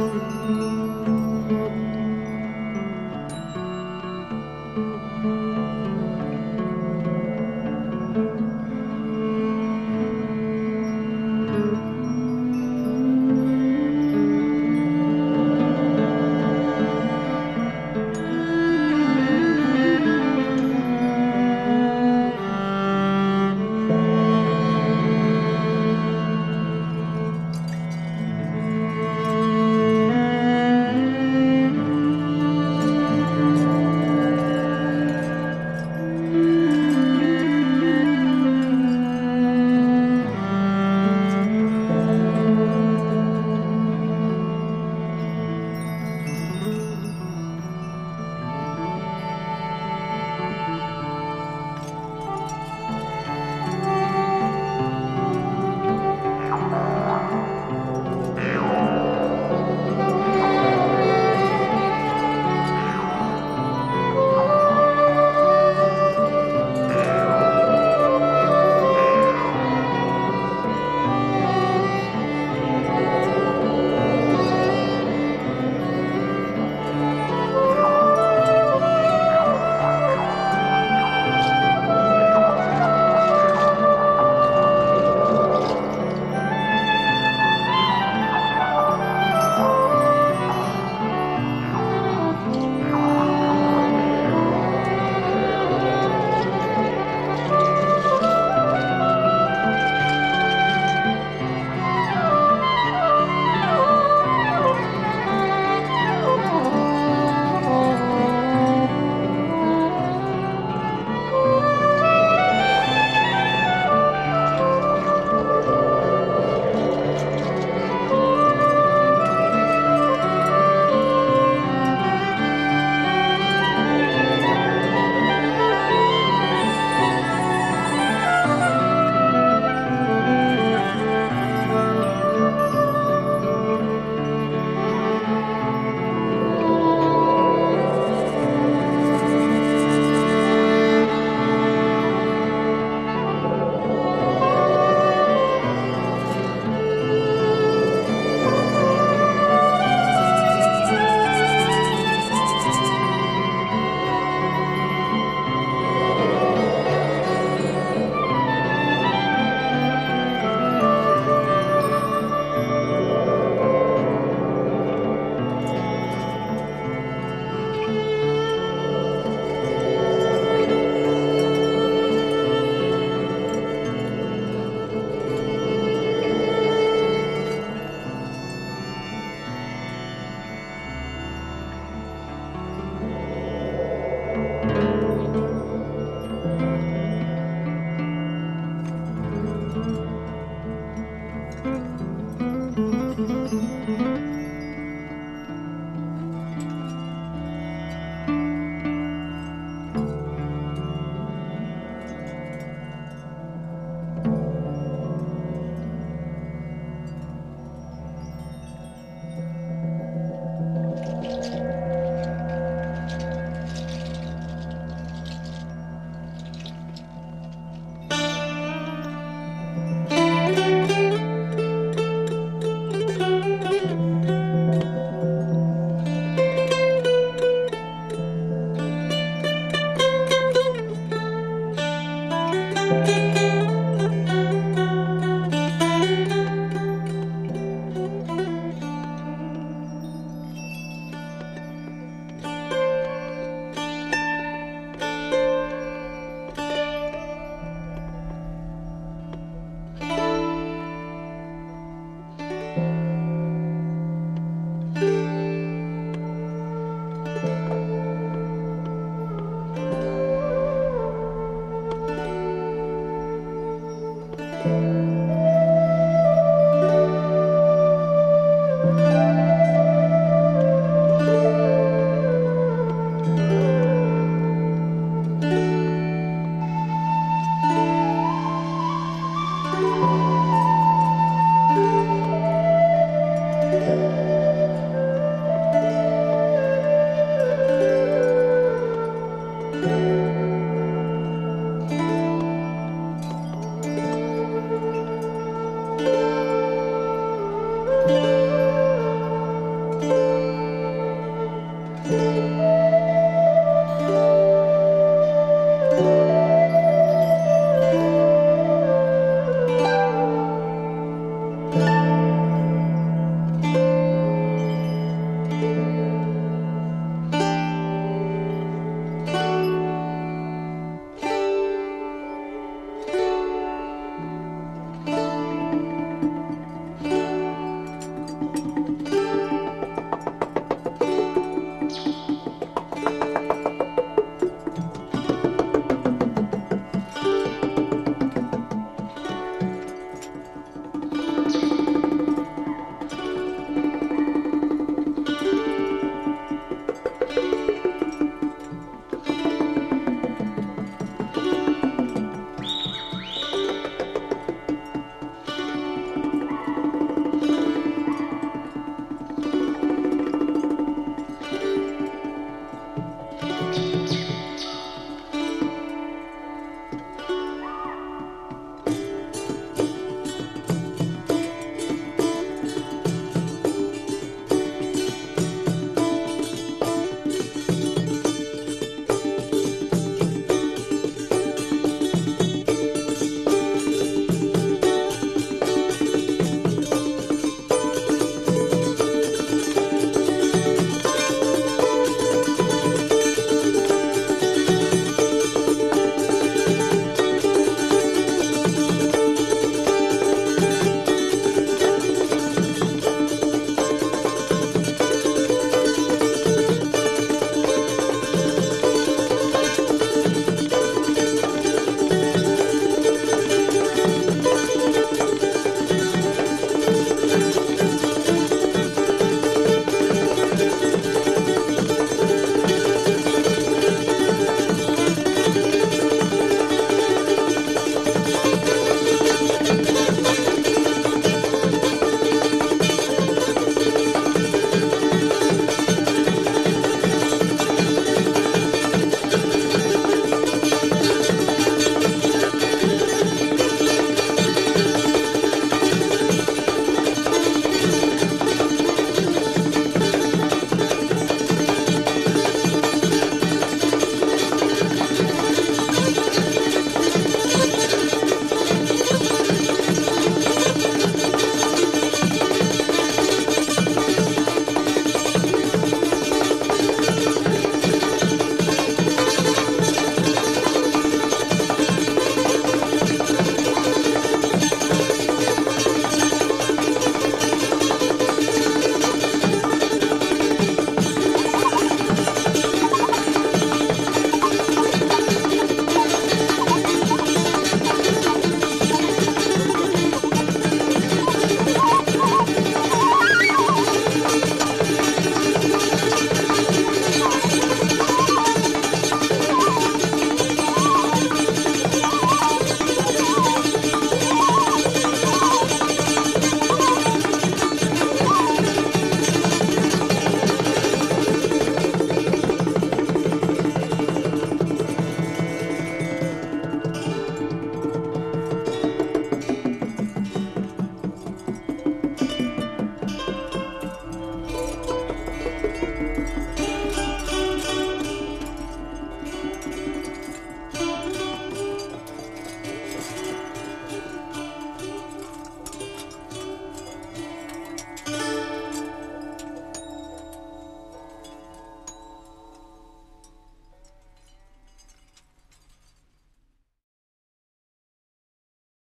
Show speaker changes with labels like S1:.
S1: Música